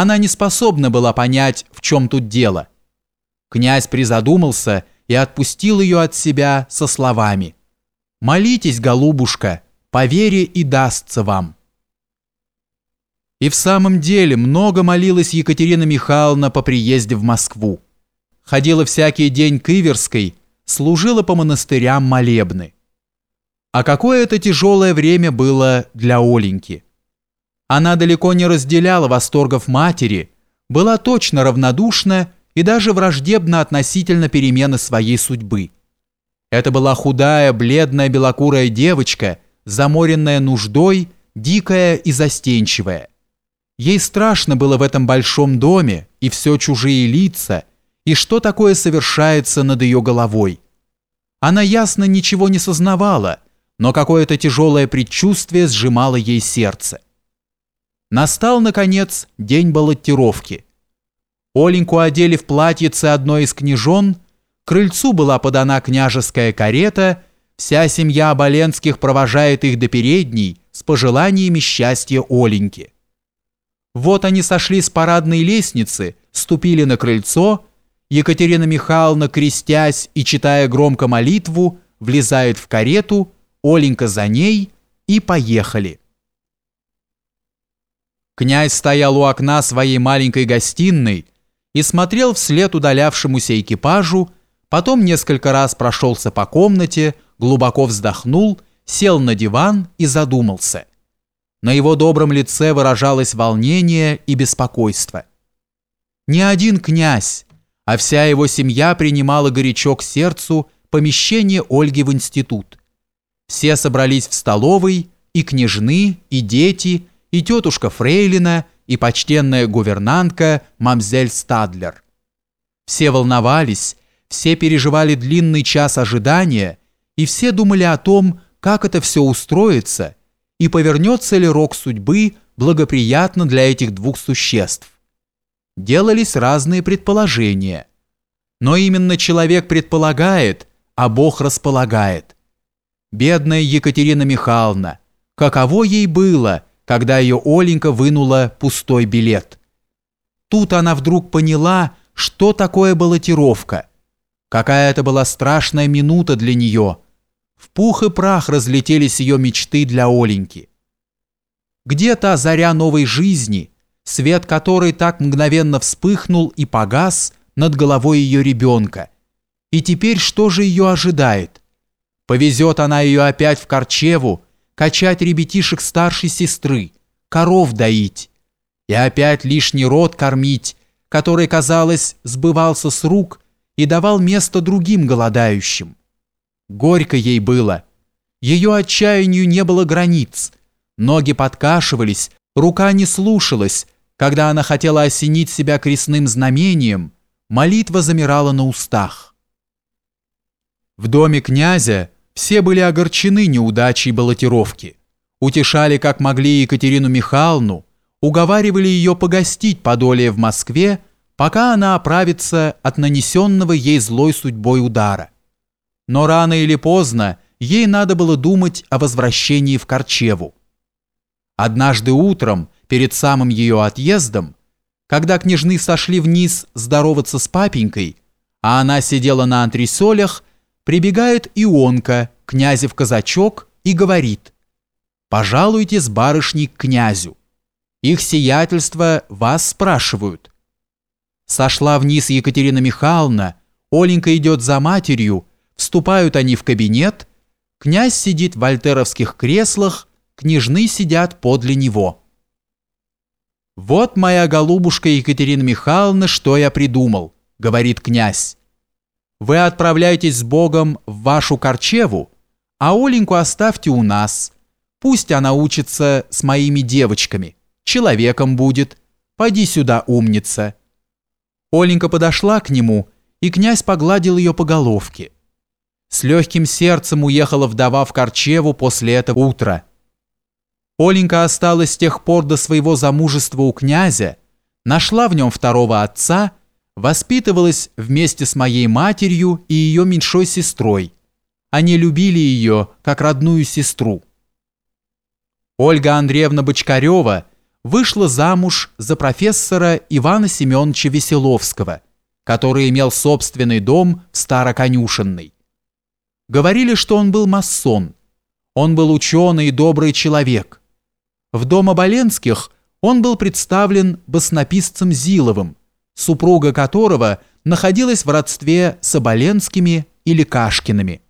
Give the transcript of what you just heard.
Она не способна была понять, в чем тут дело. Князь призадумался и отпустил ее от себя со словами «Молитесь, голубушка, по вере и дастся вам». И в самом деле много молилась Екатерина Михайловна по приезде в Москву. Ходила всякий день к Иверской, служила по монастырям молебны. А какое это тяжелое время было для Оленьки. Она далеко не разделяла восторгов матери, была точно равнодушна и даже враждебна относительно перемены своей судьбы. Это была худая, бледная, белокурая девочка, заморенная нуждой, дикая и застенчивая. Ей страшно было в этом большом доме, и все чужие лица, и что такое совершается над ее головой. Она ясно ничего не сознавала, но какое-то тяжелое предчувствие сжимало ей сердце. Настал, наконец, день баллотировки. Оленьку одели в платьице одной из княжон, крыльцу была подана княжеская карета, вся семья Оболенских провожает их до передней с пожеланиями счастья Оленьки. Вот они сошли с парадной лестницы, ступили на крыльцо, Екатерина Михайловна, крестясь и читая громко молитву, влезает в карету, Оленька за ней и поехали. Князь стоял у окна своей маленькой гостиной и смотрел вслед удалявшемуся экипажу, потом несколько раз прошелся по комнате, глубоко вздохнул, сел на диван и задумался. На его добром лице выражалось волнение и беспокойство. Не один князь, а вся его семья принимала горячо к сердцу помещение Ольги в институт. Все собрались в столовой, и княжны, и дети – и тетушка Фрейлина, и почтенная гувернантка мамзель Стадлер. Все волновались, все переживали длинный час ожидания, и все думали о том, как это все устроится, и повернется ли рок судьбы благоприятно для этих двух существ. Делались разные предположения. Но именно человек предполагает, а Бог располагает. Бедная Екатерина Михайловна, каково ей было – когда ее Оленька вынула пустой билет. Тут она вдруг поняла, что такое баллотировка. Какая это была страшная минута для нее. В пух и прах разлетелись ее мечты для Оленьки. Где та заря новой жизни, свет которой так мгновенно вспыхнул и погас над головой ее ребенка? И теперь что же ее ожидает? Повезет она ее опять в Корчеву, качать ребятишек старшей сестры, коров доить и опять лишний род кормить, который, казалось, сбывался с рук и давал место другим голодающим. Горько ей было. Ее отчаянию не было границ. Ноги подкашивались, рука не слушалась. Когда она хотела осенить себя крестным знамением, молитва замирала на устах. В доме князя все были огорчены неудачей баллотировки. Утешали как могли Екатерину Михайловну, уговаривали ее погостить подолее в Москве, пока она оправится от нанесенного ей злой судьбой удара. Но рано или поздно ей надо было думать о возвращении в Корчеву. Однажды утром, перед самым ее отъездом, когда княжны сошли вниз здороваться с папенькой, а она сидела на антресолях, прибегает Ионка, князев казачок, и говорит «Пожалуйте с барышней к князю. Их сиятельство вас спрашивают». Сошла вниз Екатерина Михайловна, Оленька идет за матерью, вступают они в кабинет, князь сидит в вольтеровских креслах, княжны сидят подле него. «Вот моя голубушка Екатерина Михайловна, что я придумал», — говорит князь. Вы отправляйтесь с Богом в вашу Корчеву, а Оленьку оставьте у нас. Пусть она учится с моими девочками. Человеком будет. Пойди сюда, умница». Оленька подошла к нему, и князь погладил ее по головке. С легким сердцем уехала вдова в Корчеву после этого утра. Оленька осталась с тех пор до своего замужества у князя, нашла в нем второго отца воспитывалась вместе с моей матерью и ее меньшой сестрой. Они любили ее как родную сестру. Ольга Андреевна Бочкарева вышла замуж за профессора Ивана Семеновича Веселовского, который имел собственный дом в Староконюшенной. Говорили, что он был масон. Он был ученый и добрый человек. В дом Оболенских он был представлен баснописцем Зиловым, супруга которого находилась в родстве с Оболенскими или Кашкиными –